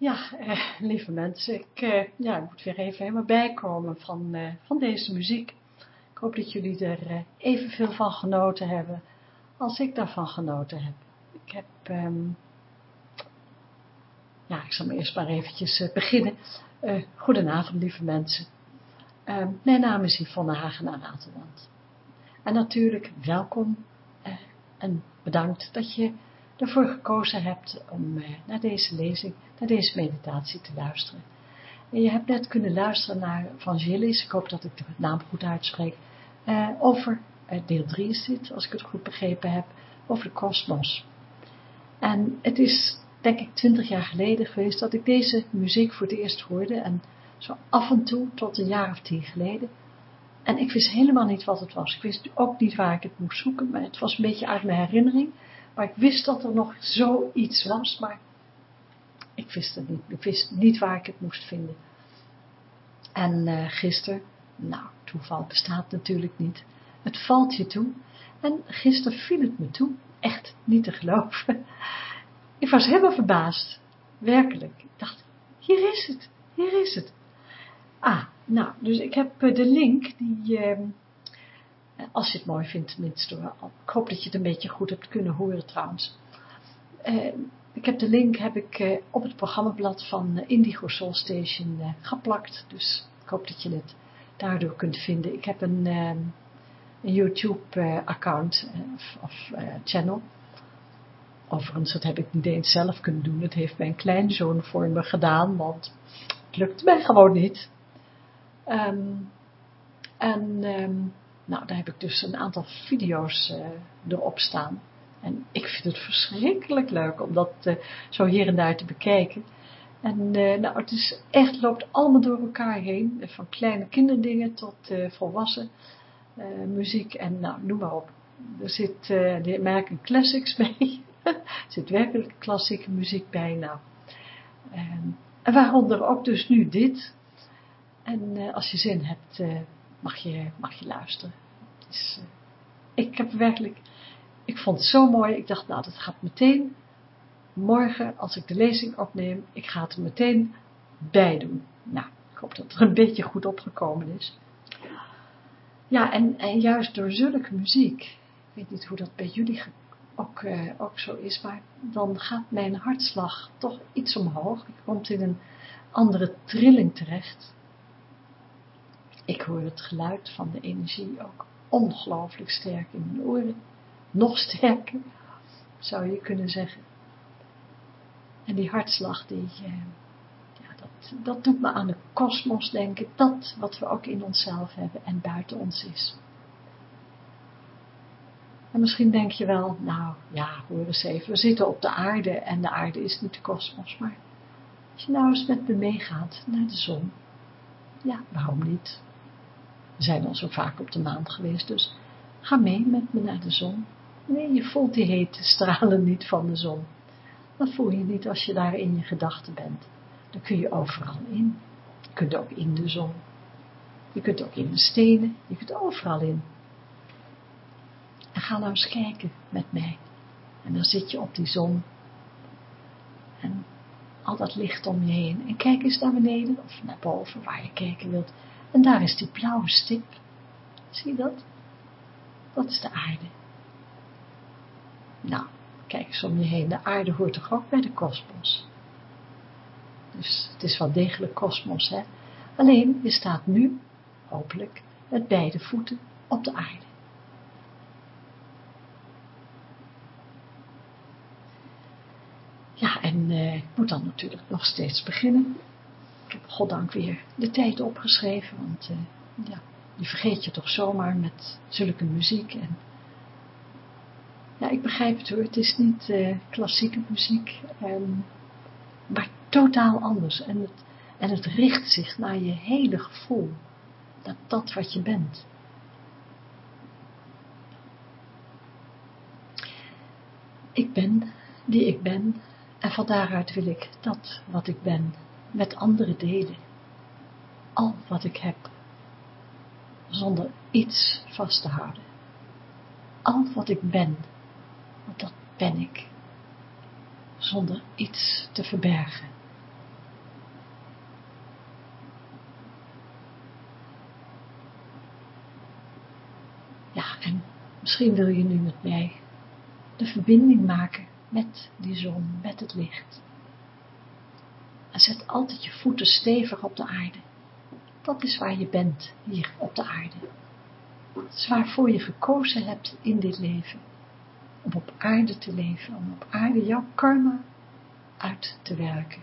Ja, eh, lieve mensen, ik, eh, ja, ik moet weer even helemaal bijkomen van, eh, van deze muziek. Ik hoop dat jullie er eh, evenveel van genoten hebben als ik daarvan genoten heb. Ik heb, ehm, ja, ik zal maar eerst maar eventjes eh, beginnen. Uh, goedenavond, lieve mensen. Uh, mijn naam is Yvonne Hagenaar Waterland. En natuurlijk welkom en bedankt dat je ervoor gekozen hebt om uh, naar deze lezing, naar deze meditatie te luisteren. En je hebt net kunnen luisteren naar Vangelis, ik hoop dat ik de naam goed uitspreek, over deel 3 is dit, als ik het goed begrepen heb, over de kosmos. En het is denk ik twintig jaar geleden geweest dat ik deze muziek voor het eerst hoorde en zo af en toe tot een jaar of tien geleden. En ik wist helemaal niet wat het was. Ik wist ook niet waar ik het moest zoeken, maar het was een beetje uit mijn herinnering. Maar ik wist dat er nog zoiets was, maar ik wist het niet. Ik wist niet waar ik het moest vinden. En uh, gisteren, nou, toeval bestaat natuurlijk niet. Het valt je toe. En gisteren viel het me toe. Echt niet te geloven. Ik was helemaal verbaasd. Werkelijk. Ik dacht, hier is het. Hier is het. Ah, nou, dus ik heb de link, die, eh, als je het mooi vindt tenminste, ik hoop dat je het een beetje goed hebt kunnen horen trouwens. Eh, ik heb de link heb ik, eh, op het programmablad van Indigo Soul Station geplakt, dus ik hoop dat je het daardoor kunt vinden. Ik heb een, een YouTube account of, of channel. Overigens, dat heb ik niet eens zelf kunnen doen. Dat heeft mijn kleinzoon voor me gedaan, want het lukte mij gewoon niet. Um, en um, nou, daar heb ik dus een aantal video's uh, erop staan. En ik vind het verschrikkelijk leuk om dat uh, zo hier en daar te bekijken. En uh, nou, het is echt, loopt allemaal door elkaar heen. Van kleine kinderdingen tot volwassen muziek en nou, noem maar op. Er zit American Classics bij. er zit werkelijk klassieke muziek bij. Nou. Um, en waaronder ook dus nu dit. En als je zin hebt, mag, je, mag je luisteren. Uh, ik heb werkelijk, ik vond het zo mooi. Ik dacht, nou, dat gaat meteen morgen, als ik de lezing opneem, ik ga het er meteen bij doen. Nou, ik hoop dat het er een beetje goed opgekomen is. Ja, en, en juist door zulke muziek, ik weet niet hoe dat bij jullie ook, ook zo is, maar dan gaat mijn hartslag toch iets omhoog. Ik komt in een andere trilling terecht. Ik hoor het geluid van de energie ook ongelooflijk sterk in mijn oren. Nog sterker, zou je kunnen zeggen. En die hartslag, die, eh, ja, dat, dat doet me aan de kosmos denken. Dat wat we ook in onszelf hebben en buiten ons is. En misschien denk je wel, nou ja, hoor eens even, we zitten op de aarde en de aarde is niet de kosmos, maar als je nou eens met me meegaat naar de zon, ja, waarom niet? We zijn al zo vaak op de maan geweest, dus ga mee met me naar de zon. Nee, je voelt die hete stralen niet van de zon. Dat voel je niet als je daar in je gedachten bent. Dan kun je overal in. Je kunt ook in de zon. Je kunt ook in de stenen. Je kunt overal in. En ga nou eens kijken met mij. En dan zit je op die zon. En al dat licht om je heen. En kijk eens naar beneden of naar boven, waar je kijken wilt. En daar is die blauwe stip. Zie je dat? Dat is de aarde. Nou, kijk eens om je heen. De aarde hoort toch ook bij de kosmos. Dus het is wel degelijk kosmos, hè. Alleen, je staat nu, hopelijk, met beide voeten op de aarde. Ja, en uh, ik moet dan natuurlijk nog steeds beginnen. Goddank weer de tijd opgeschreven, want uh, ja, die vergeet je toch zomaar met zulke muziek. En, ja, ik begrijp het hoor, het is niet uh, klassieke muziek, um, maar totaal anders. En het, en het richt zich naar je hele gevoel, dat dat wat je bent. Ik ben die ik ben en van daaruit wil ik dat wat ik ben met andere delen. Al wat ik heb, zonder iets vast te houden. Al wat ik ben, want dat ben ik, zonder iets te verbergen. Ja, en misschien wil je nu met mij de verbinding maken met die zon, met het licht. En zet altijd je voeten stevig op de aarde. Dat is waar je bent, hier op de aarde. Dat is waarvoor je gekozen hebt in dit leven. Om op aarde te leven, om op aarde jouw karma uit te werken.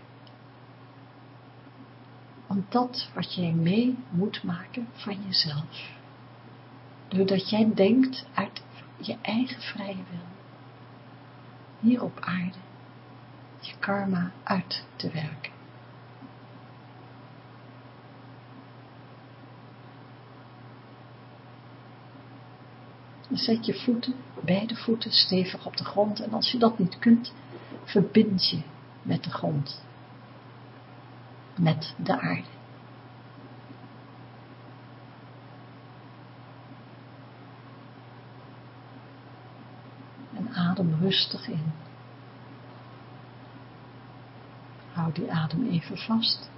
Om dat wat jij mee moet maken van jezelf. Doordat jij denkt uit je eigen vrije wil. Hier op aarde je karma uit te werken. Zet je voeten, beide voeten, stevig op de grond. En als je dat niet kunt, verbind je met de grond. Met de aarde. En adem rustig in. Hou die adem even vast.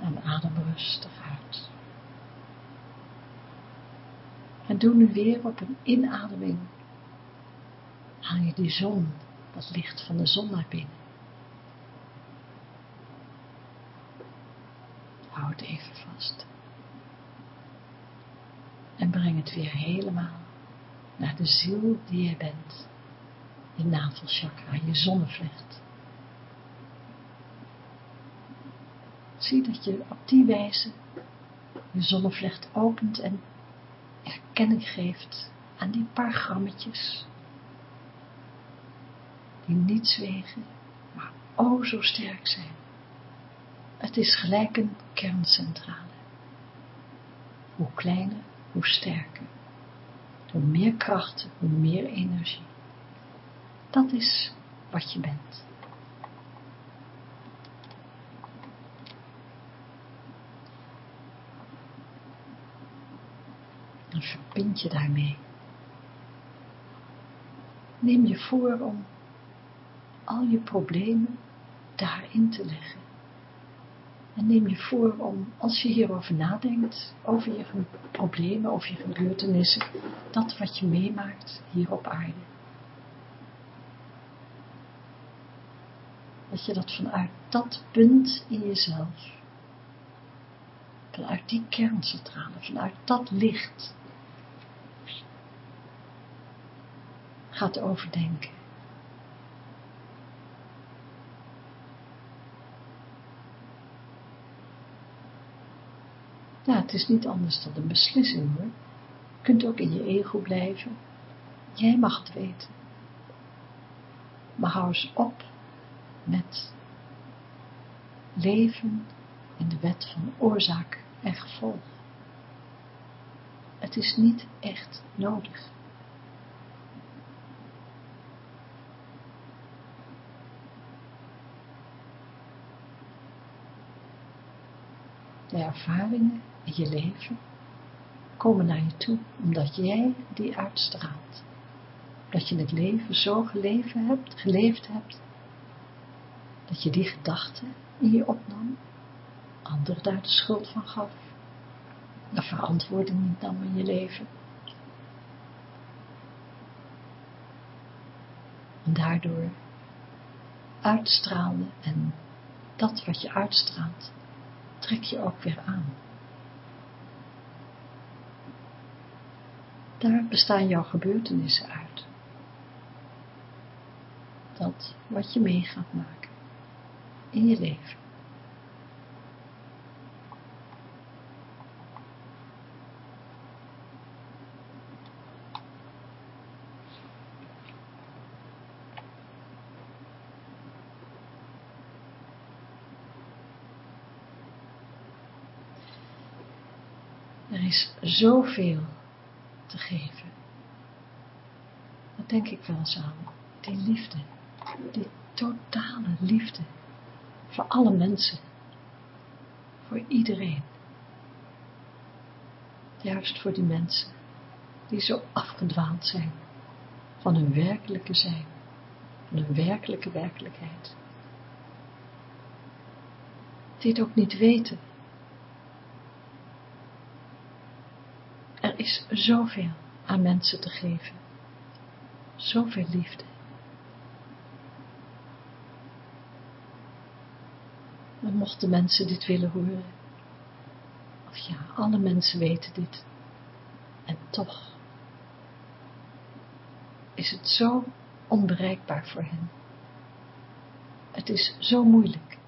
En adem rustig uit. En doe nu weer op een inademing. Haal je die zon, dat licht van de zon naar binnen. Hou het even vast. En breng het weer helemaal naar de ziel die jij bent. Je navelchakra, je zonnevlecht. Zie dat je op die wijze je zonnevlecht opent en erkenning geeft aan die paar grammetjes, die niets wegen, maar o zo sterk zijn. Het is gelijk een kerncentrale. Hoe kleiner, hoe sterker. Hoe meer kracht, hoe meer energie. Dat is wat je bent. En verbind je daarmee. Neem je voor om al je problemen daarin te leggen. En neem je voor om, als je hierover nadenkt, over je problemen, over je gebeurtenissen, dat wat je meemaakt hier op aarde. Dat je dat vanuit dat punt in jezelf, vanuit die kerncentrale, vanuit dat licht, gaat overdenken. Ja, het is niet anders dan een beslissing hoor. Je kunt ook in je ego blijven. Jij mag het weten. Maar hou eens op met leven in de wet van oorzaak en gevolg. Het is niet echt nodig. De ervaringen in je leven komen naar je toe, omdat jij die uitstraalt. Dat je het leven zo geleefd hebt, geleefd hebt, dat je die gedachten in je opnam, anderen daar de schuld van gaf, de verantwoording niet nam in je leven. En daardoor uitstraalde en dat wat je uitstraalt, trek je ook weer aan. Daar bestaan jouw gebeurtenissen uit. Dat wat je mee gaat maken in je leven. Er is zoveel te geven. Dat denk ik wel eens aan. Die liefde. Die totale liefde. Voor alle mensen. Voor iedereen. Juist voor die mensen die zo afgedwaald zijn van hun werkelijke zijn, van hun werkelijke werkelijkheid. Die het ook niet weten Is zoveel aan mensen te geven. Zoveel liefde. En mochten mensen dit willen horen, of ja, alle mensen weten dit, en toch is het zo onbereikbaar voor hen. Het is zo moeilijk.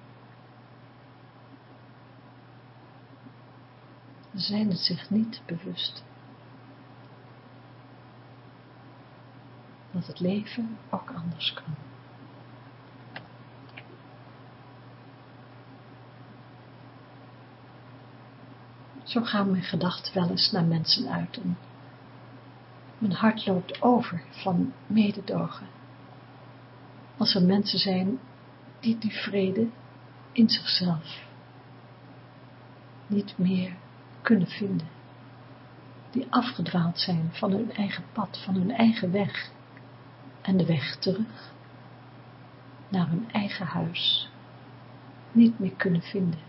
Ze zijn het zich niet bewust. Dat het leven ook anders kan. Zo gaan mijn gedachten wel eens naar mensen uit en mijn hart loopt over van mededogen. Als er mensen zijn die die vrede in zichzelf niet meer kunnen vinden. Die afgedwaald zijn van hun eigen pad, van hun eigen weg. En de weg terug naar hun eigen huis niet meer kunnen vinden.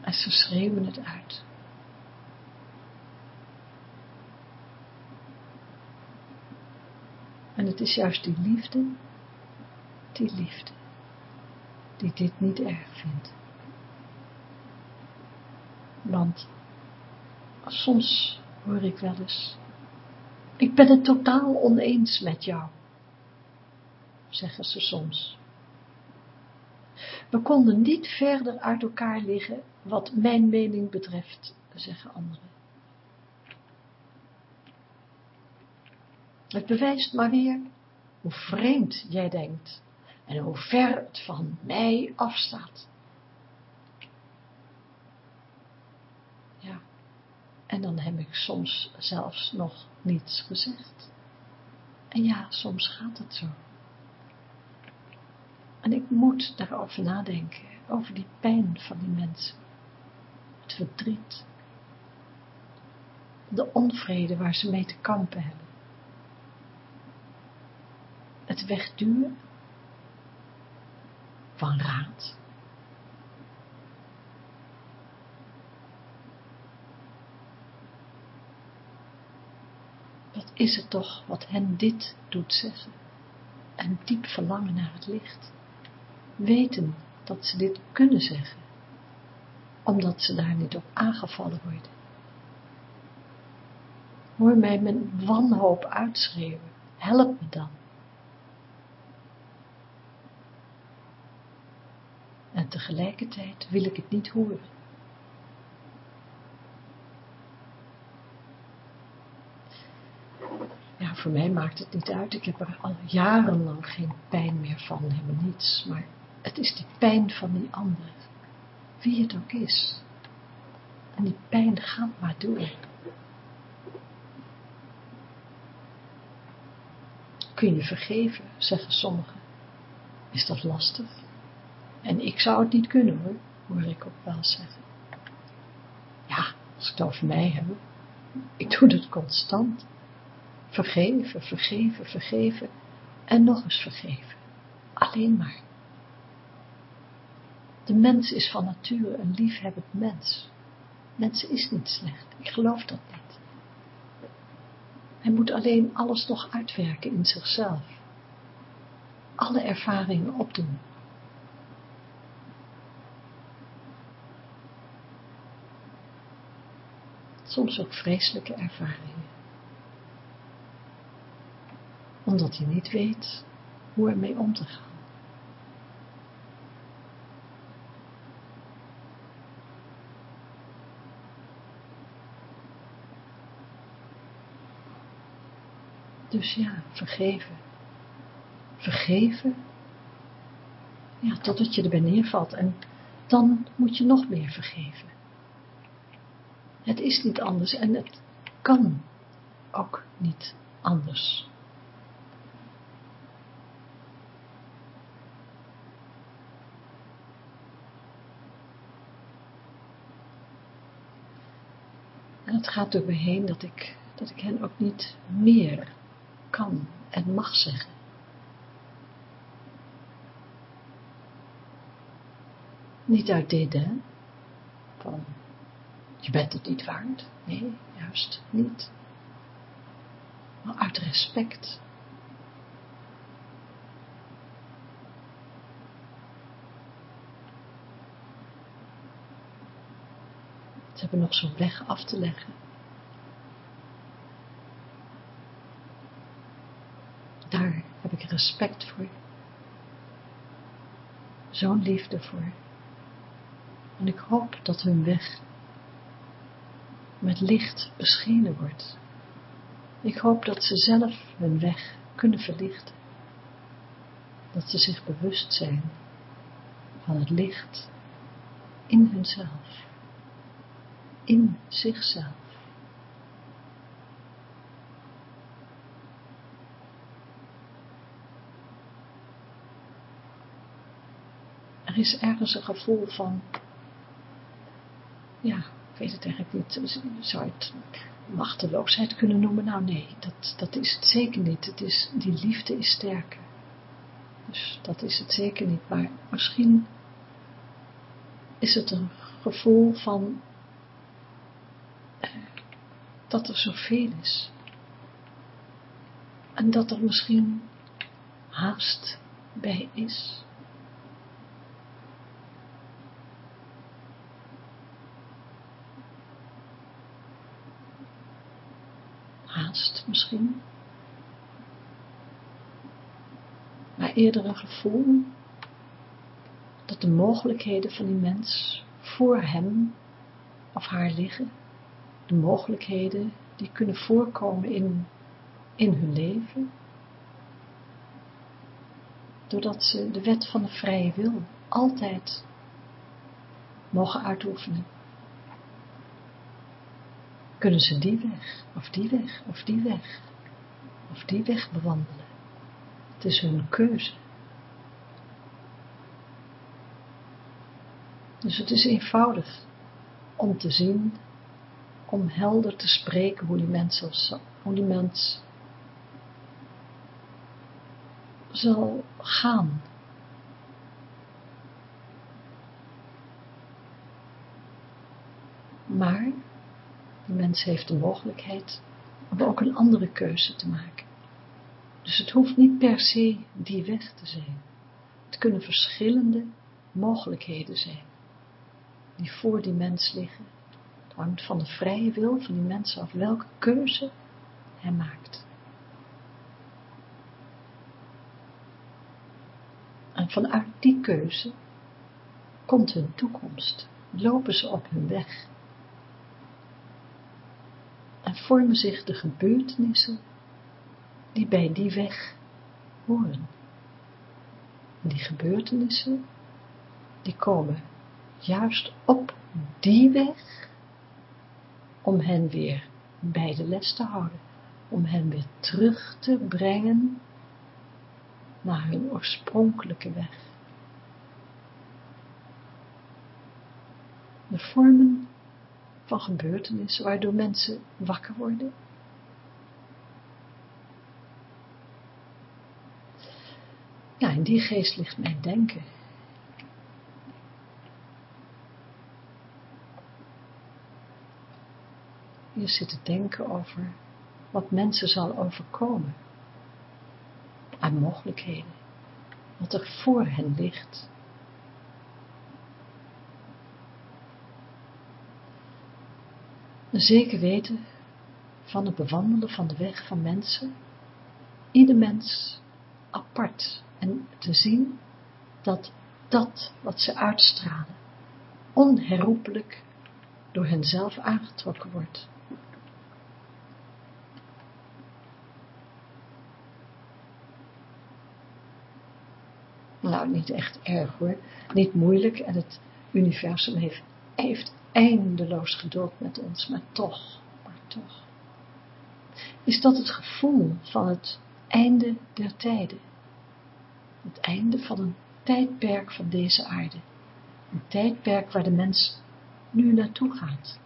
En ze schreeuwen het uit. En het is juist die liefde, die liefde, die dit niet erg vindt. Want soms hoor ik wel eens, ik ben het totaal oneens met jou, zeggen ze soms. We konden niet verder uit elkaar liggen wat mijn mening betreft, zeggen anderen. Het bewijst maar weer hoe vreemd jij denkt en hoe ver het van mij afstaat. Ja, en dan heb ik soms zelfs nog niets gezegd. En ja, soms gaat het zo. En ik moet daarover nadenken, over die pijn van die mensen. Het verdriet. De onvrede waar ze mee te kampen hebben. Het wegduwen van raad. Is het toch wat hen dit doet zeggen? Een diep verlangen naar het licht weten dat ze dit kunnen zeggen, omdat ze daar niet op aangevallen worden. Hoor mij mijn wanhoop uitschreeuwen, help me dan. En tegelijkertijd wil ik het niet horen. Ja, voor mij maakt het niet uit. Ik heb er al jarenlang geen pijn meer van, helemaal niets. Maar het is die pijn van die ander, wie het ook is. En die pijn gaat maar door. Kun je vergeven, zeggen sommigen. Is dat lastig? En ik zou het niet kunnen hoor, hoor ik ook wel zeggen. Ja, als ik het over mij heb, ik doe het constant. Vergeven, vergeven, vergeven en nog eens vergeven. Alleen maar. De mens is van nature een liefhebbend mens. Mens is niet slecht, ik geloof dat niet. Hij moet alleen alles nog uitwerken in zichzelf. Alle ervaringen opdoen. Soms ook vreselijke ervaringen. Omdat hij niet weet hoe ermee om te gaan. Dus ja, vergeven. Vergeven. Ja, totdat je erbij neervalt. En dan moet je nog meer vergeven. Het is niet anders en het kan ook niet anders. het gaat door me heen dat ik, dat ik hen ook niet meer kan en mag zeggen. Niet uit dit, hè? Van, je bent het niet waard. Nee, juist niet. Maar uit respect Ze hebben nog zo'n weg af te leggen. Daar heb ik respect voor. Zo'n liefde voor. En ik hoop dat hun weg met licht beschenen wordt. Ik hoop dat ze zelf hun weg kunnen verlichten. Dat ze zich bewust zijn van het licht in hunzelf, in zichzelf. Er is ergens een gevoel van ja, ik weet het eigenlijk niet, zou het machteloosheid kunnen noemen? Nou nee, dat, dat is het zeker niet. Het is, die liefde is sterker. Dus dat is het zeker niet, maar misschien is het een gevoel van dat er zoveel is. En dat er misschien haast bij is. misschien. Maar eerder een gevoel dat de mogelijkheden van die mens voor hem of haar liggen. De mogelijkheden die kunnen voorkomen in, in hun leven. Doordat ze de wet van de vrije wil altijd mogen uitoefenen kunnen ze die weg, of die weg, of die weg, of die weg bewandelen. Het is hun keuze. Dus het is eenvoudig om te zien, om helder te spreken hoe die mens, zal, hoe die mens zal gaan. Maar de mens heeft de mogelijkheid om ook een andere keuze te maken. Dus het hoeft niet per se die weg te zijn. Het kunnen verschillende mogelijkheden zijn, die voor die mens liggen. Van de vrije wil van die mens af welke keuze hij maakt. En vanuit die keuze komt hun toekomst, lopen ze op hun weg en vormen zich de gebeurtenissen die bij die weg horen. En die gebeurtenissen, die komen juist op die weg om hen weer bij de les te houden, om hen weer terug te brengen naar hun oorspronkelijke weg. De vormen van gebeurtenissen waardoor mensen wakker worden. Ja, in die geest ligt mijn denken. Hier zit te denken over wat mensen zal overkomen. Aan mogelijkheden. Wat er voor hen ligt. zeker weten van het bewandelen van de weg van mensen, ieder mens apart en te zien dat dat wat ze uitstralen onherroepelijk door henzelf aangetrokken wordt. Nou, niet echt erg hoor, niet moeilijk en het universum heeft, heeft eindeloos geduld met ons, maar toch, maar toch. Is dat het gevoel van het einde der tijden? Het einde van een tijdperk van deze aarde. Een tijdperk waar de mens nu naartoe gaat.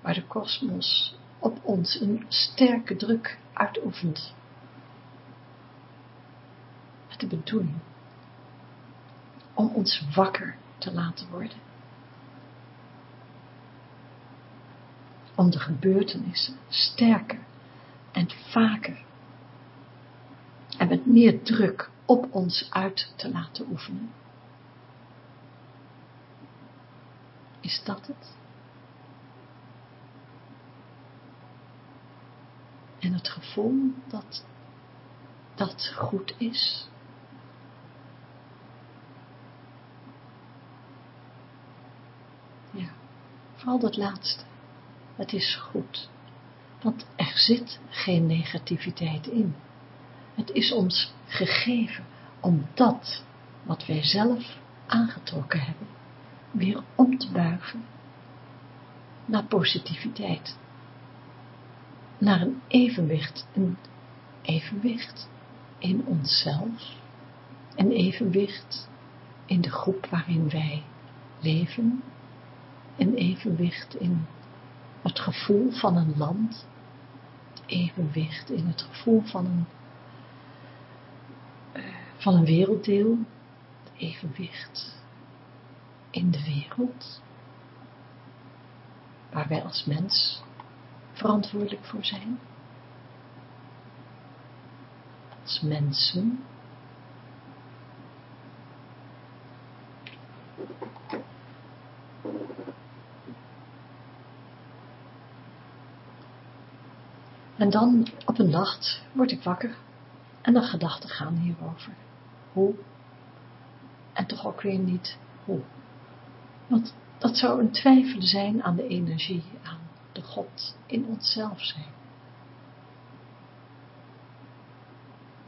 Waar de kosmos op ons een sterke druk uitoefent. De bedoeling om ons wakker te laten worden. Om de gebeurtenissen sterker en vaker en met meer druk op ons uit te laten oefenen. Is dat het? En het gevoel dat dat goed is. Ja, vooral dat laatste. Het is goed. Want er zit geen negativiteit in. Het is ons gegeven om dat wat wij zelf aangetrokken hebben, weer om te buigen naar positiviteit. Naar een evenwicht, een evenwicht in onszelf, een evenwicht in de groep waarin wij leven, een evenwicht in het gevoel van een land, evenwicht in het gevoel van een, uh, van een werelddeel, evenwicht in de wereld, waar wij als mens verantwoordelijk voor zijn. Als mensen. En dan op een nacht word ik wakker en de gedachten gaan hierover. Hoe? En toch ook weer niet hoe. Want dat zou een twijfel zijn aan de energie, aan de God in onszelf zijn.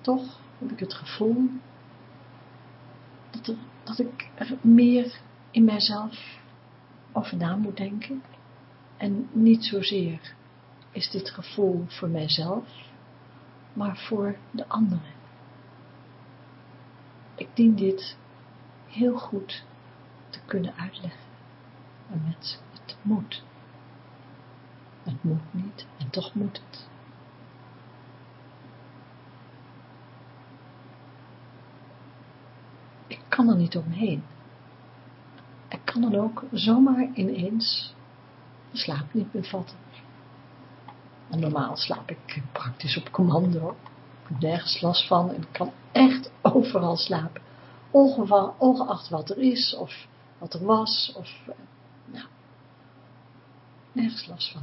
Toch heb ik het gevoel dat, dat ik er meer in mijzelf over na moet denken en niet zozeer is dit gevoel voor mijzelf, maar voor de anderen. Ik dien dit heel goed te kunnen uitleggen aan mensen. Het moet. Het moet niet en toch moet het. Ik kan er niet omheen. Ik kan dan ook zomaar ineens de slaap niet bevatten. En normaal slaap ik praktisch op commando. Ik heb nergens last van en ik kan echt overal slapen. Ongeacht wat er is of wat er was of, eh, nou, nergens last van.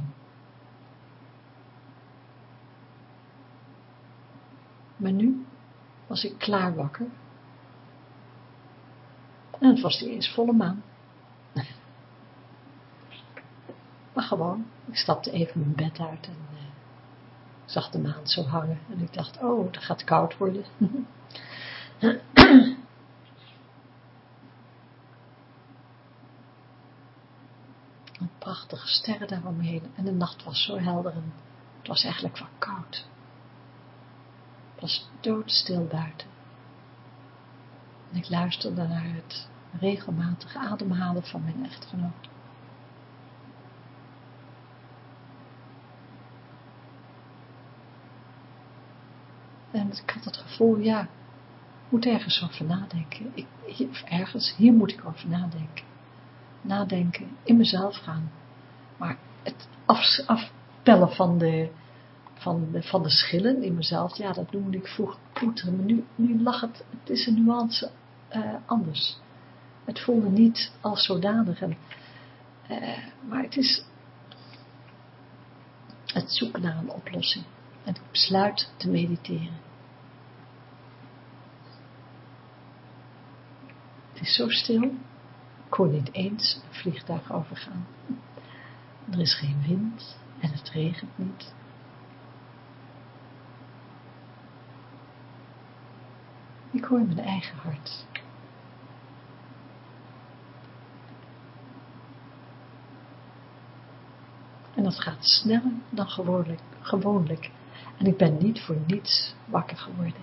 Maar nu was ik klaar wakker. En het was niet eens volle maan. Maar gewoon, ik stapte even mijn bed uit en uh, zag de maan zo hangen. En ik dacht, oh, dat gaat koud worden. Een prachtige sterren daaromheen. En de nacht was zo helder en het was eigenlijk wel koud. Het was doodstil buiten. En ik luisterde naar het regelmatig ademhalen van mijn echtgenoot. En ik had het gevoel, ja, ik moet ergens over nadenken. Ik, of ergens, hier moet ik over nadenken. Nadenken, in mezelf gaan. Maar het af, afpellen van de, van, de, van de schillen in mezelf, ja, dat noemde ik vroeger poeteren. Maar nu, nu lag het, het is een nuance uh, anders. Het voelde niet als zodanig. En, uh, maar het is het zoeken naar een oplossing. En ik besluit te mediteren. Het is zo stil. Ik hoor niet eens een vliegtuig overgaan. Er is geen wind en het regent niet. Ik hoor mijn eigen hart. En dat gaat sneller dan gewoonlijk. gewoonlijk. En ik ben niet voor niets wakker geworden.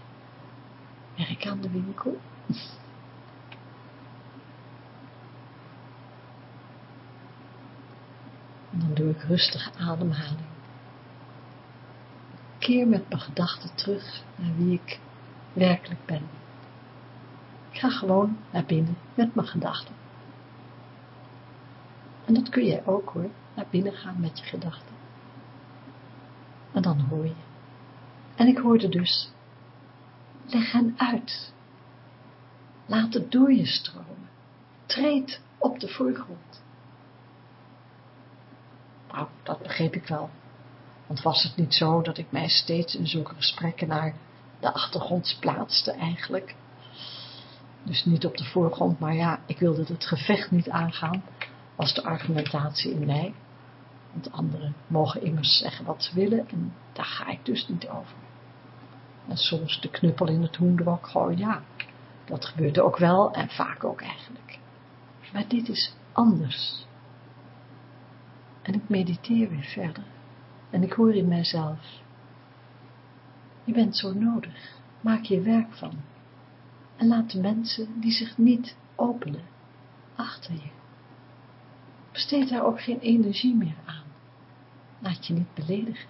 Werk aan de winkel. En dan doe ik rustige ademhaling. Keer met mijn gedachten terug naar wie ik werkelijk ben. Ik ga gewoon naar binnen met mijn gedachten. En dat kun jij ook hoor, naar binnen gaan met je gedachten. En dan hoor je. En ik hoorde dus, leg hen uit. Laat het door je stromen. Treed op de voorgrond. Nou, dat begreep ik wel. Want was het niet zo dat ik mij steeds in zulke gesprekken naar de achtergrond plaatste eigenlijk? Dus niet op de voorgrond, maar ja, ik wilde het gevecht niet aangaan, was de argumentatie in mij. Want anderen mogen immers zeggen wat ze willen en daar ga ik dus niet over. En soms de knuppel in het hoendrok gooien, ja, dat gebeurt ook wel en vaak ook eigenlijk. Maar dit is anders. En ik mediteer weer verder. En ik hoor in mijzelf, je bent zo nodig, maak je werk van. En laat de mensen die zich niet openen, achter je. Besteed daar ook geen energie meer aan. Laat je niet beledigen.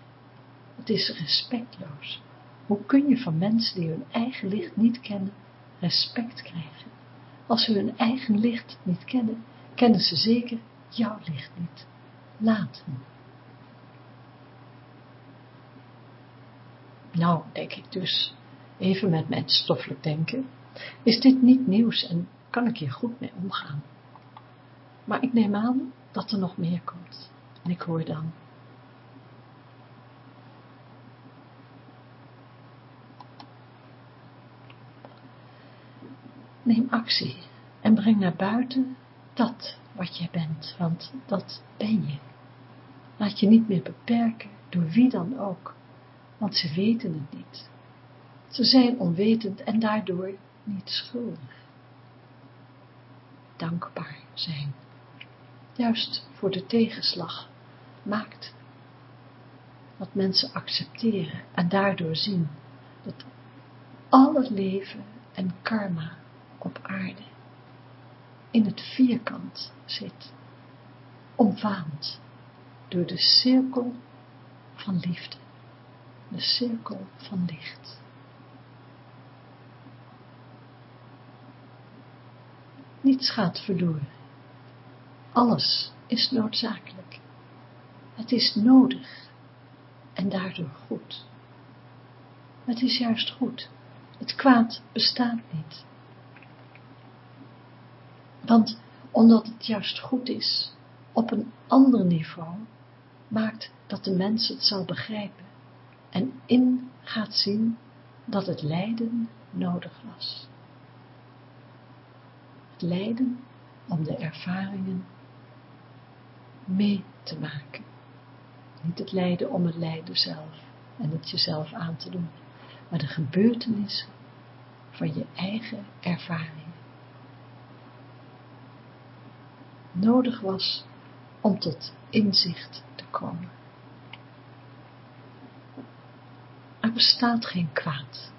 Het is respectloos. Hoe kun je van mensen die hun eigen licht niet kennen, respect krijgen? Als ze hun eigen licht niet kennen, kennen ze zeker jouw licht niet. Laat. Nou, denk ik dus, even met mijn stoffelijk denken, is dit niet nieuws en kan ik hier goed mee omgaan. Maar ik neem aan dat er nog meer komt. En ik hoor dan. Neem actie en breng naar buiten dat wat jij bent, want dat ben je. Laat je niet meer beperken door wie dan ook, want ze weten het niet. Ze zijn onwetend en daardoor niet schuldig. Dankbaar zijn, juist voor de tegenslag, maakt dat mensen accepteren en daardoor zien dat alle leven en karma op aarde in het vierkant zit, omvaand door de cirkel van liefde, de cirkel van licht. Niets gaat verloren. Alles is noodzakelijk. Het is nodig en daardoor goed. Het is juist goed. Het kwaad bestaat niet. Want omdat het juist goed is, op een ander niveau, maakt dat de mens het zal begrijpen en in gaat zien dat het lijden nodig was. Het lijden om de ervaringen mee te maken. Niet het lijden om het lijden zelf en het jezelf aan te doen, maar de gebeurtenissen van je eigen ervaring. Nodig was om tot inzicht te komen. Er bestaat geen kwaad.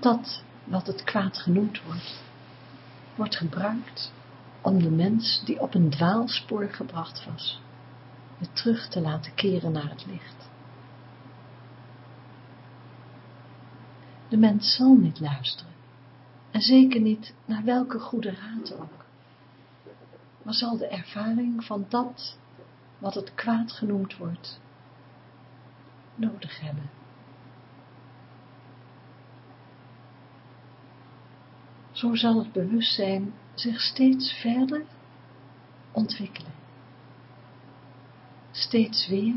Dat wat het kwaad genoemd wordt, wordt gebruikt om de mens die op een dwaalspoor gebracht was, weer terug te laten keren naar het licht. De mens zal niet luisteren, en zeker niet naar welke goede raad ook maar zal de ervaring van dat wat het kwaad genoemd wordt, nodig hebben. Zo zal het bewustzijn zich steeds verder ontwikkelen. Steeds weer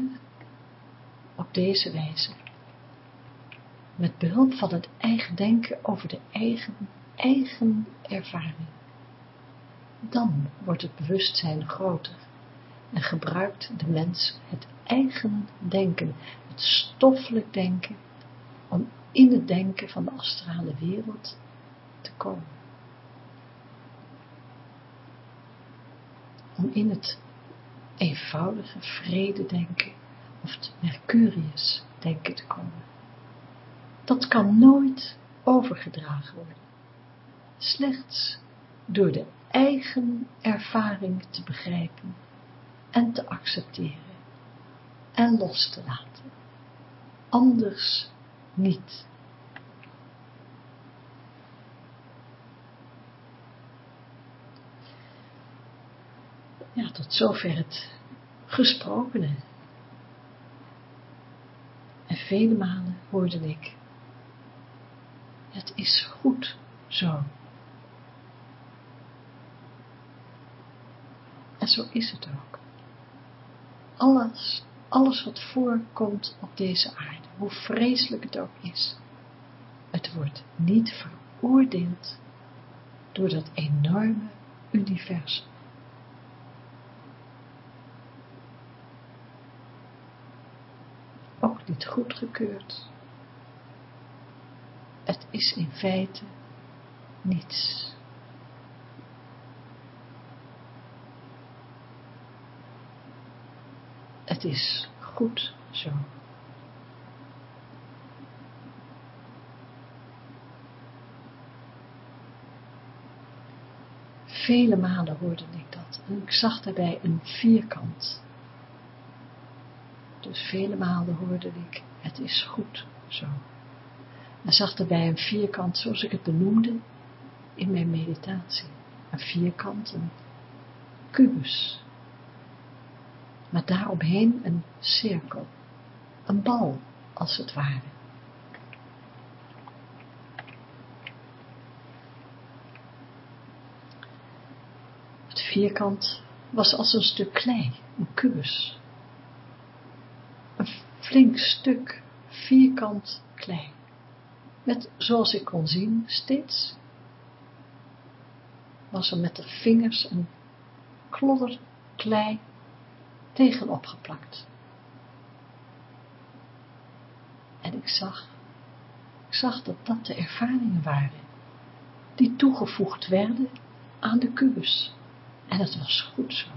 op deze wijze. Met behulp van het eigen denken over de eigen, eigen ervaring dan wordt het bewustzijn groter en gebruikt de mens het eigen denken, het stoffelijk denken, om in het denken van de astrale wereld te komen. Om in het eenvoudige vrede denken of het Mercurius denken te komen. Dat kan nooit overgedragen worden. Slechts door de eigen ervaring te begrijpen en te accepteren en los te laten. Anders niet. Ja, tot zover het gesprokene. En vele malen hoorde ik, het is goed zo. En zo is het ook. Alles, alles wat voorkomt op deze aarde, hoe vreselijk het ook is, het wordt niet veroordeeld door dat enorme universum. Ook niet goedgekeurd. Het is in feite niets. Het is goed zo. Vele malen hoorde ik dat en ik zag daarbij een vierkant. Dus vele malen hoorde ik, het is goed zo. En zag daarbij een vierkant zoals ik het benoemde in mijn meditatie. Een vierkant, een kubus. Maar daaromheen een cirkel, een bal als het ware. vierkant was als een stuk klei, een kubus. Een flink stuk vierkant klei. Met, zoals ik kon zien, steeds was er met de vingers een klodder klei tegenop geplakt. En ik zag, ik zag dat dat de ervaringen waren, die toegevoegd werden aan de kubus. En het was goed zo.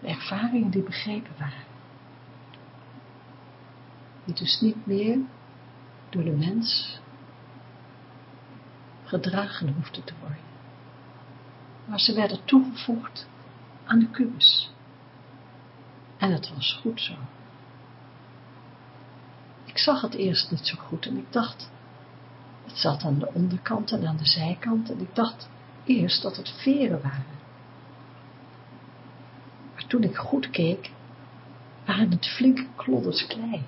De ervaringen die begrepen waren. Die dus niet meer door de mens gedragen hoefden te worden. Maar ze werden toegevoegd aan de kubus. En het was goed zo. Ik zag het eerst niet zo goed en ik dacht, het zat aan de onderkant en aan de zijkant en ik dacht eerst dat het veren waren. Maar toen ik goed keek, waren het flinke klodders klei,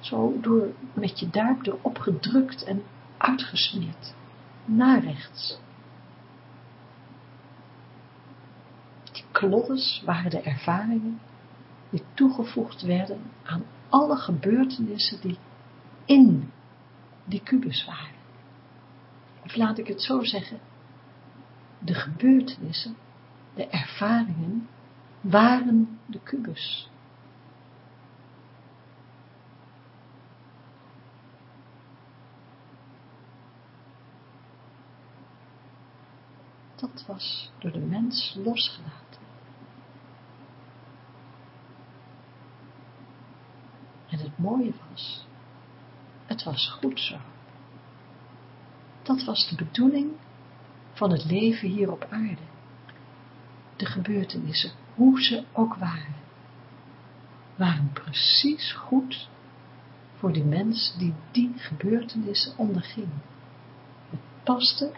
zo door met je duim erop gedrukt en uitgesmeerd, naar rechts. Die klodders waren de ervaringen die toegevoegd werden aan alle gebeurtenissen die in die kubus waren of laat ik het zo zeggen, de gebeurtenissen, de ervaringen, waren de kubus. Dat was door de mens losgelaten. Mooie was, het was goed zo. Dat was de bedoeling van het leven hier op aarde. De gebeurtenissen, hoe ze ook waren, waren precies goed voor die mens die die gebeurtenissen onderging. Het paste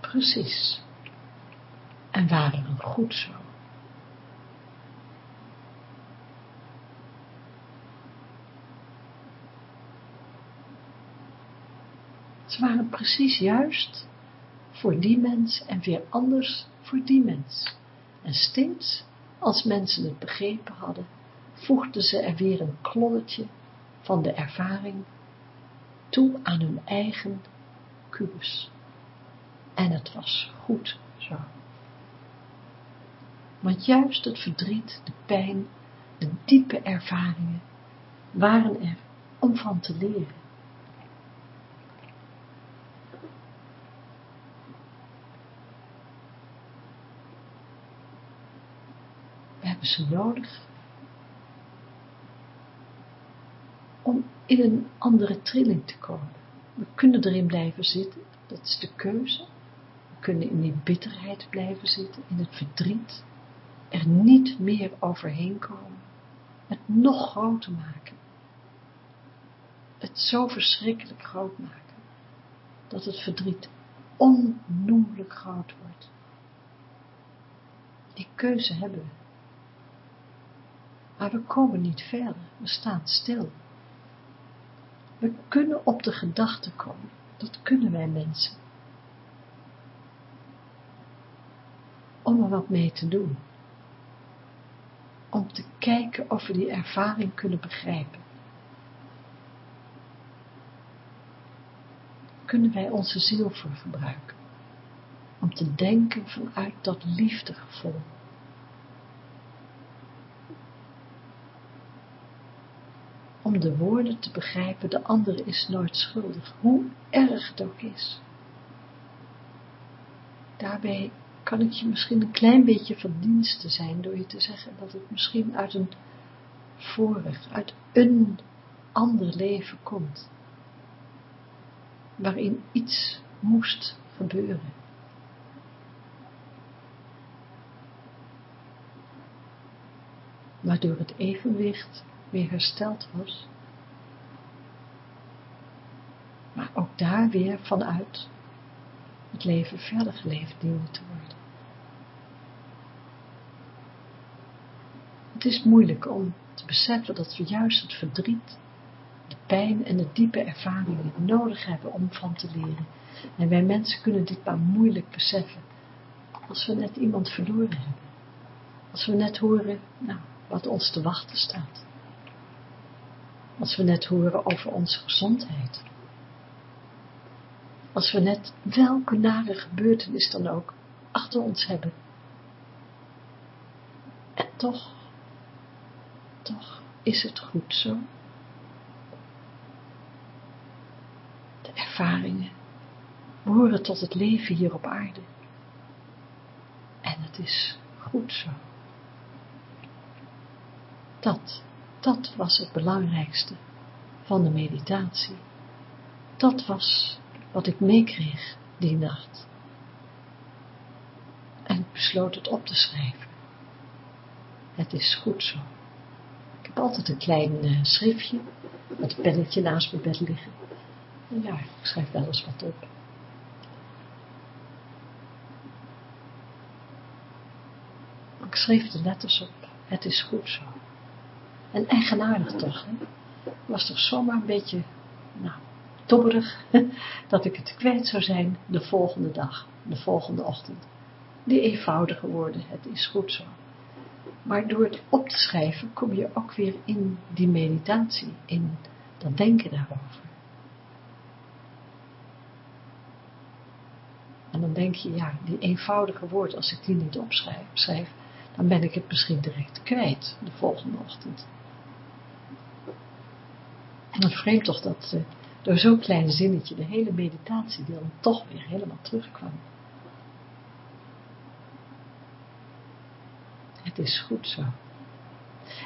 precies en waren een goed zo. Waren precies juist voor die mens en weer anders voor die mens. En steeds, als mensen het begrepen hadden, voegden ze er weer een klolletje van de ervaring toe aan hun eigen kubus. En het was goed zo. Want juist het verdriet, de pijn, de diepe ervaringen waren er om van te leren. Hebben ze nodig om in een andere trilling te komen. We kunnen erin blijven zitten, dat is de keuze. We kunnen in die bitterheid blijven zitten, in het verdriet, er niet meer overheen komen, het nog groter maken. Het zo verschrikkelijk groot maken, dat het verdriet onnoemelijk groot wordt. Die keuze hebben we. Maar we komen niet verder, we staan stil. We kunnen op de gedachte komen, dat kunnen wij mensen. Om er wat mee te doen. Om te kijken of we die ervaring kunnen begrijpen. Kunnen wij onze ziel voor gebruiken. Om te denken vanuit dat liefdegevoel om de woorden te begrijpen, de ander is nooit schuldig, hoe erg het ook is. Daarbij kan ik je misschien een klein beetje van dienst te zijn, door je te zeggen dat het misschien uit een vorig, uit een ander leven komt, waarin iets moest gebeuren. Waardoor het evenwicht weer hersteld was. Maar ook daar weer vanuit het leven verder geleefd diende te worden. Het is moeilijk om te beseffen dat we juist het verdriet, de pijn en de diepe ervaringen nodig hebben om van te leren. En wij mensen kunnen dit maar moeilijk beseffen als we net iemand verloren hebben. Als we net horen nou, wat ons te wachten staat als we net horen over onze gezondheid. Als we net welke nare gebeurtenis dan ook achter ons hebben. En toch, toch is het goed zo. De ervaringen behoren tot het leven hier op aarde. En het is goed zo. Dat dat was het belangrijkste van de meditatie. Dat was wat ik meekreeg die nacht. En ik besloot het op te schrijven. Het is goed zo. Ik heb altijd een klein uh, schriftje met een pennetje naast mijn bed liggen. En ja, ik schrijf wel eens wat op. Ik schreef de letters op. Het is goed zo. En eigenaardig toch, hè? was toch zomaar een beetje, nou, tobberig, dat ik het kwijt zou zijn de volgende dag, de volgende ochtend. Die eenvoudige woorden, het is goed zo. Maar door het op te schrijven kom je ook weer in die meditatie, in dat denken daarover. En dan denk je, ja, die eenvoudige woorden, als ik die niet opschrijf, schrijf, dan ben ik het misschien direct kwijt de volgende ochtend. Het vreemd toch dat uh, door zo'n klein zinnetje de hele meditatie dan toch weer helemaal terugkwam. Het is goed zo.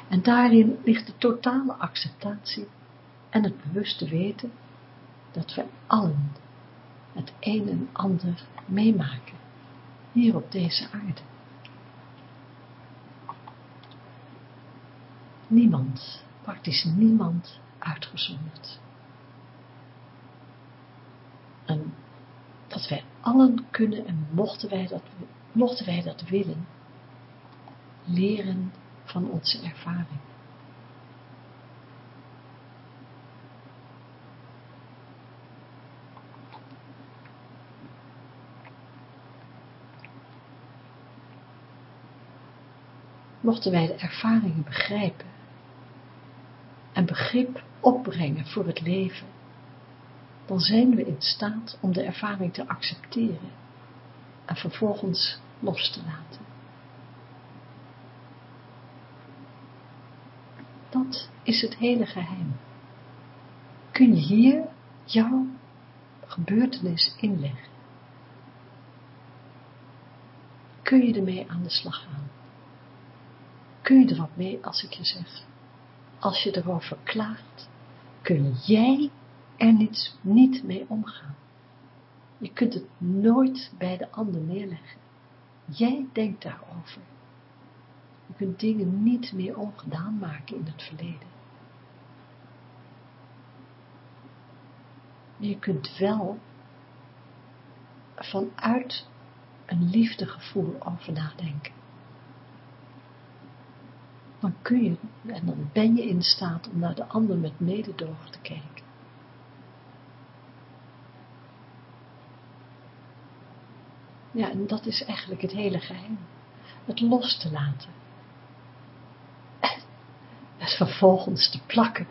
En daarin ligt de totale acceptatie en het bewuste weten dat we allen het een en ander meemaken hier op deze aarde. Niemand, praktisch niemand uitgezonderd. En dat wij allen kunnen en mochten wij dat, mochten wij dat willen, leren van onze ervaring. Mochten wij de ervaringen begrijpen en begrip opbrengen voor het leven, dan zijn we in staat om de ervaring te accepteren en vervolgens los te laten. Dat is het hele geheim. Kun je hier jouw gebeurtenis inleggen? Kun je ermee aan de slag gaan? Kun je er wat mee als ik je zeg? Als je erover klaagt, kun jij er niets, niet mee omgaan. Je kunt het nooit bij de ander neerleggen. Jij denkt daarover. Je kunt dingen niet meer ongedaan maken in het verleden. je kunt wel vanuit een liefdegevoel over nadenken. Dan kun je, en dan ben je in staat om naar de ander met mededogen te kijken. Ja, en dat is eigenlijk het hele geheim. Het los te laten. En vervolgens te plakken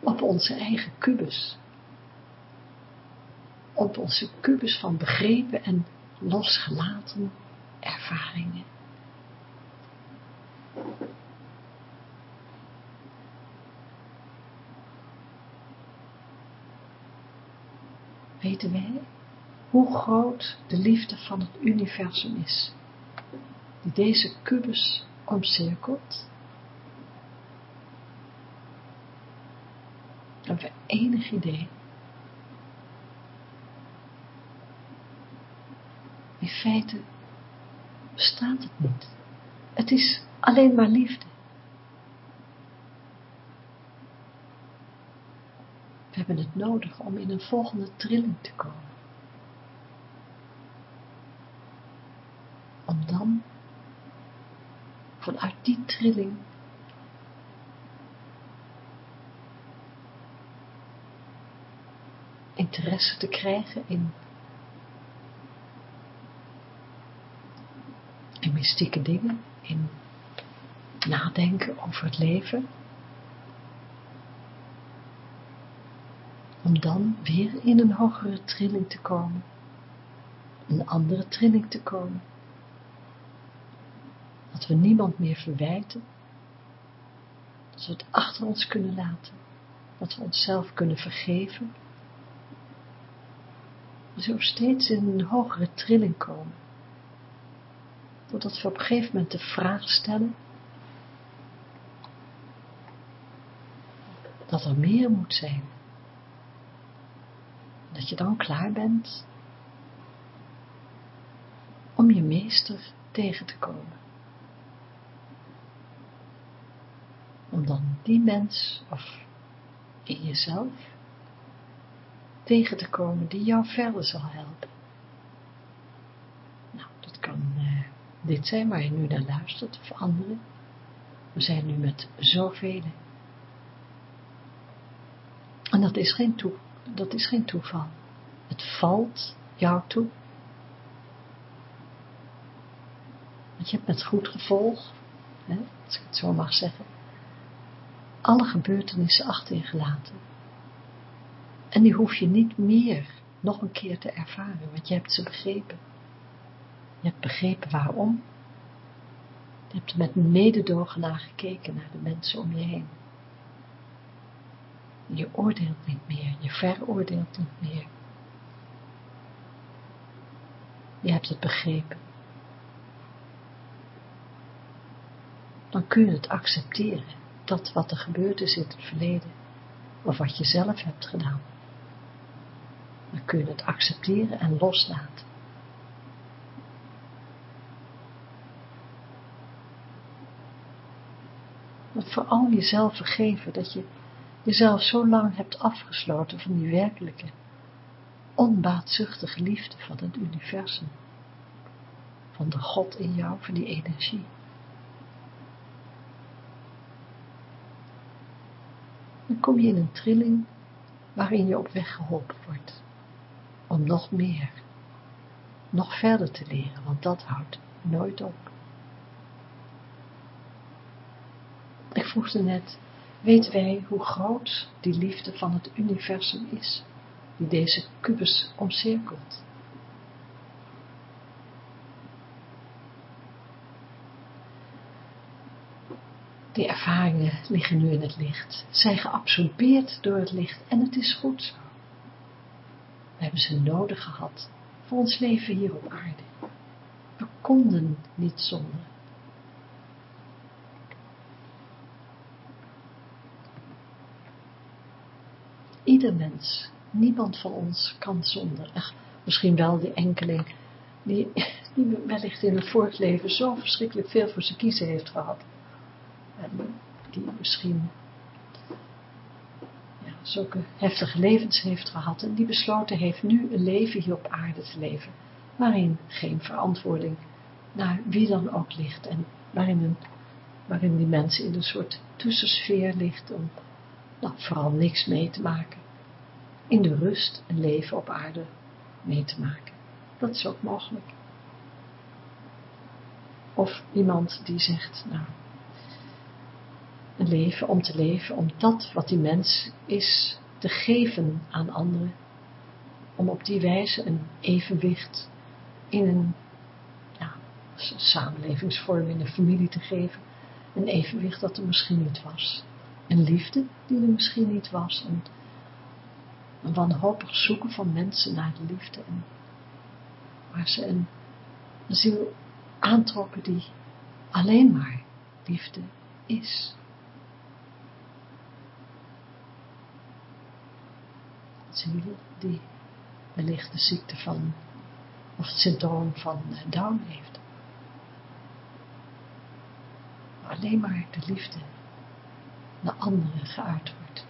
op onze eigen kubus. Op onze kubus van begrepen en losgelaten ervaringen. Weten wij hoe groot de liefde van het universum is, die deze kubus omcirkelt? Hebben we enig idee? In feite bestaat het niet. Het is alleen maar liefde. Hebben het nodig om in een volgende trilling te komen. Om dan vanuit die trilling interesse te krijgen in, in mystieke dingen, in nadenken over het leven. Om dan weer in een hogere trilling te komen, een andere trilling te komen. Dat we niemand meer verwijten, dat we het achter ons kunnen laten, dat we onszelf kunnen vergeven zo steeds in een hogere trilling komen. Totdat we op een gegeven moment de vraag stellen, dat er meer moet zijn. Je dan klaar bent om je meester tegen te komen. Om dan die mens of in jezelf tegen te komen die jou verder zal helpen. Nou, dat kan uh, dit zijn waar je nu naar luistert, of anderen. We zijn nu met zoveel. En dat is geen, toe, dat is geen toeval. Het valt jou toe. Want je hebt met goed gevolg, hè, als ik het zo mag zeggen, alle gebeurtenissen achterin en die hoef je niet meer nog een keer te ervaren, want je hebt ze begrepen. Je hebt begrepen waarom. Je hebt er met mededogen naar gekeken, naar de mensen om je heen. Je oordeelt niet meer, je veroordeelt niet meer. Je hebt het begrepen. Dan kun je het accepteren, dat wat er gebeurd is in het verleden, of wat je zelf hebt gedaan dan kun je het accepteren en loslaten. Dat vooral jezelf vergeven, dat je jezelf zo lang hebt afgesloten van die werkelijke, onbaatzuchtige liefde van het universum, van de God in jou, van die energie. Dan kom je in een trilling waarin je op weg geholpen wordt om nog meer, nog verder te leren, want dat houdt nooit op. Ik vroeg net, weten wij hoe groot die liefde van het universum is, die deze kubus omcirkelt? Die ervaringen liggen nu in het licht, zijn geabsorbeerd door het licht en het is goed zo. We hebben ze nodig gehad voor ons leven hier op aarde. We konden niet zonder. Ieder mens, niemand van ons kan zonder. Misschien wel die enkeling die, die wellicht in het vorig leven zo verschrikkelijk veel voor zijn kiezen heeft gehad. En die misschien zulke heftige levens heeft gehad en die besloten heeft nu een leven hier op aarde te leven, waarin geen verantwoording naar wie dan ook ligt en waarin waarin die mensen in een soort tussensfeer ligt om nou, vooral niks mee te maken. In de rust een leven op aarde mee te maken. Dat is ook mogelijk. Of iemand die zegt, nou, een leven om te leven, om dat wat die mens is te geven aan anderen, om op die wijze een evenwicht in een ja, samenlevingsvorm, in een familie te geven, een evenwicht dat er misschien niet was, een liefde die er misschien niet was, een wanhopig zoeken van mensen naar de liefde, en waar ze een, ziel aantrokken die alleen maar liefde is. Ziel die wellicht de ziekte van, of het syndroom van eh, Down heeft. Maar alleen maar de liefde naar anderen geuit wordt.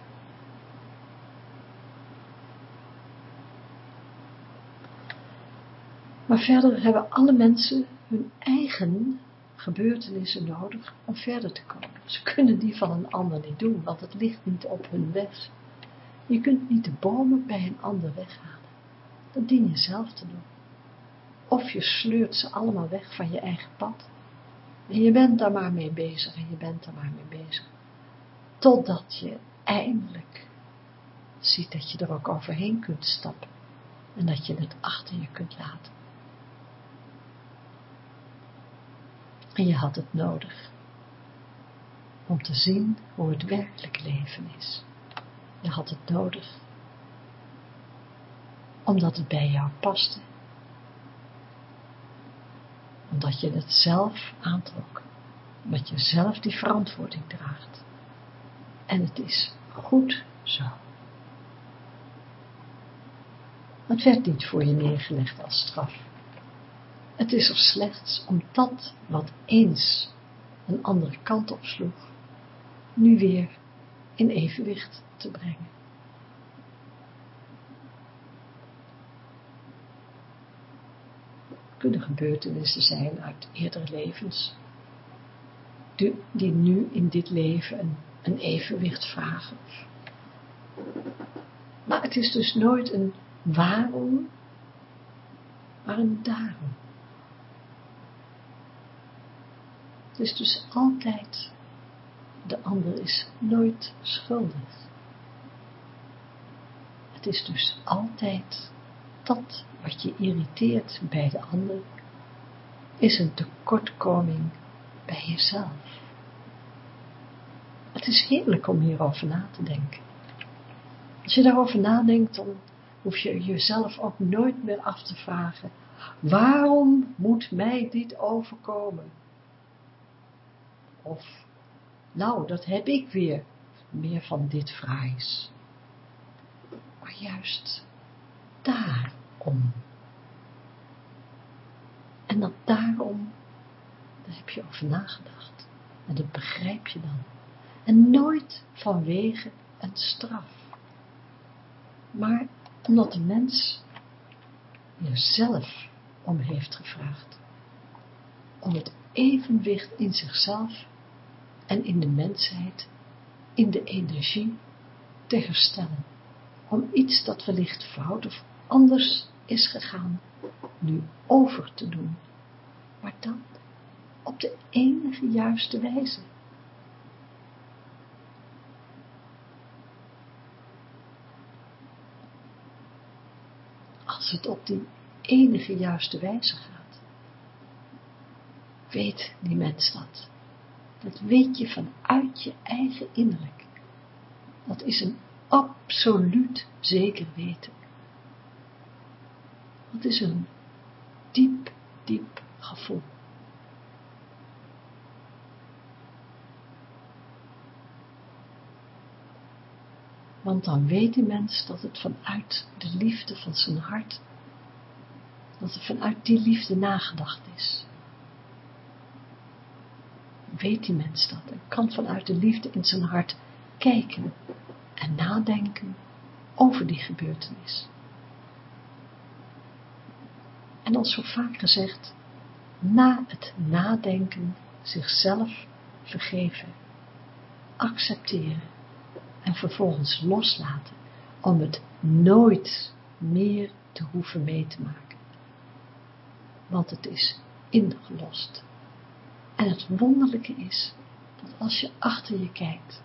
Maar verder hebben alle mensen hun eigen gebeurtenissen nodig om verder te komen. Ze kunnen die van een ander niet doen, want het ligt niet op hun weg. Je kunt niet de bomen bij een ander weghalen. Dat dien je zelf te doen. Of je sleurt ze allemaal weg van je eigen pad. En je bent daar maar mee bezig en je bent daar maar mee bezig. Totdat je eindelijk ziet dat je er ook overheen kunt stappen. En dat je het achter je kunt laten. En je had het nodig om te zien hoe het werkelijk leven is. Je had het nodig omdat het bij jou paste. Omdat je het zelf aantrok. Omdat je zelf die verantwoording draagt. En het is goed zo. Het werd niet voor je neergelegd als straf. Het is er slechts om dat wat eens een andere kant op sloeg, nu weer in evenwicht te brengen. kunnen gebeurtenissen zijn uit eerdere levens, die, nu in dit leven een evenwicht vragen. Maar het is dus nooit een waarom, maar een daarom. Het is dus altijd, de ander is nooit schuldig. Het is dus altijd dat wat je irriteert bij de ander, is een tekortkoming bij jezelf. Het is heerlijk om hierover na te denken. Als je daarover nadenkt, dan hoef je jezelf ook nooit meer af te vragen, waarom moet mij dit overkomen? Of, nou, dat heb ik weer, meer van dit fraais. Maar juist daarom. En dat daarom, daar heb je over nagedacht. En dat begrijp je dan. En nooit vanwege een straf. Maar omdat de mens er zelf om heeft gevraagd. Om het evenwicht in zichzelf en in de mensheid, in de energie te herstellen. Om iets dat wellicht fout of anders is gegaan, nu over te doen, maar dan op de enige juiste wijze. Als het op die enige juiste wijze gaat, weet die mens dat. Dat weet je vanuit je eigen innerlijk. Dat is een absoluut zeker weten. Dat is een diep, diep gevoel. Want dan weet die mens dat het vanuit de liefde van zijn hart, dat er vanuit die liefde nagedacht is. Weet die mens dat en kan vanuit de liefde in zijn hart kijken en nadenken over die gebeurtenis. En als zo vaak gezegd, na het nadenken zichzelf vergeven, accepteren en vervolgens loslaten om het nooit meer te hoeven mee te maken. Want het is ingelost. En het wonderlijke is dat als je achter je kijkt,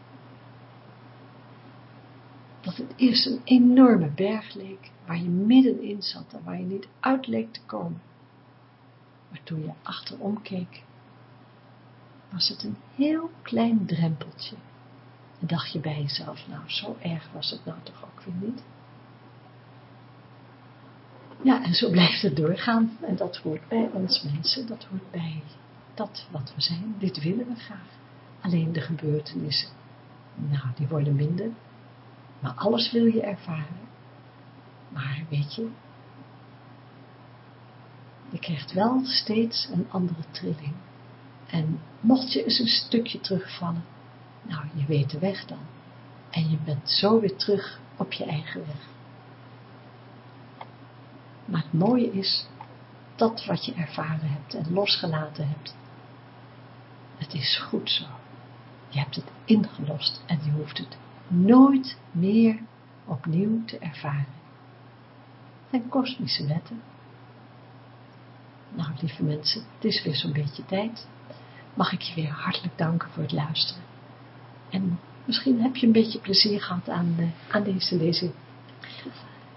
dat het eerst een enorme berg leek, waar je middenin zat en waar je niet uit leek te komen. Maar toen je achterom keek, was het een heel klein drempeltje. En dacht je bij jezelf, nou zo erg was het nou toch ook weer niet. Ja, en zo blijft het doorgaan. En dat hoort bij ons mensen, dat hoort bij dat wat we zijn. Dit willen we graag. Alleen de gebeurtenissen, nou, die worden minder. Maar alles wil je ervaren. Maar weet je, je krijgt wel steeds een andere trilling. En mocht je eens een stukje terugvallen, nou, je weet de weg dan. En je bent zo weer terug op je eigen weg. Maar het mooie is, dat wat je ervaren hebt en losgelaten hebt, het is goed zo. Je hebt het ingelost en je hoeft het nooit meer opnieuw te ervaren. En kosmische wetten. Nou, lieve mensen, het is weer zo'n beetje tijd. Mag ik je weer hartelijk danken voor het luisteren. En misschien heb je een beetje plezier gehad aan, uh, aan deze lezing.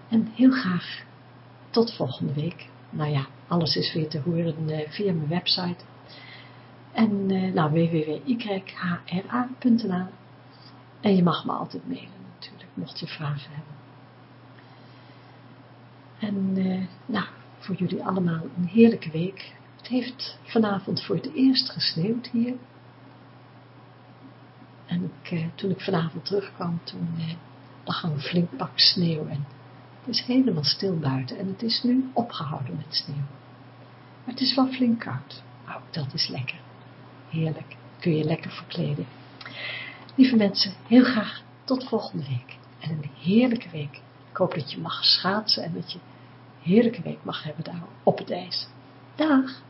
En heel graag tot volgende week. Nou ja, alles is weer te horen uh, via mijn website. En uh, nou, www.yhra.nl En je mag me altijd mailen natuurlijk, mocht je vragen hebben. En uh, nou, voor jullie allemaal een heerlijke week. Het heeft vanavond voor het eerst gesneeuwd hier. En ik, uh, toen ik vanavond terugkwam, toen lag een flink pak sneeuw en het is helemaal stil buiten en het is nu opgehouden met sneeuw. Maar het is wel flink koud. Nou, dat is lekker. Heerlijk. Kun je lekker verkleden. Lieve mensen, heel graag tot volgende week. En een heerlijke week. Ik hoop dat je mag schaatsen en dat je een heerlijke week mag hebben daar op het ijs. Dag!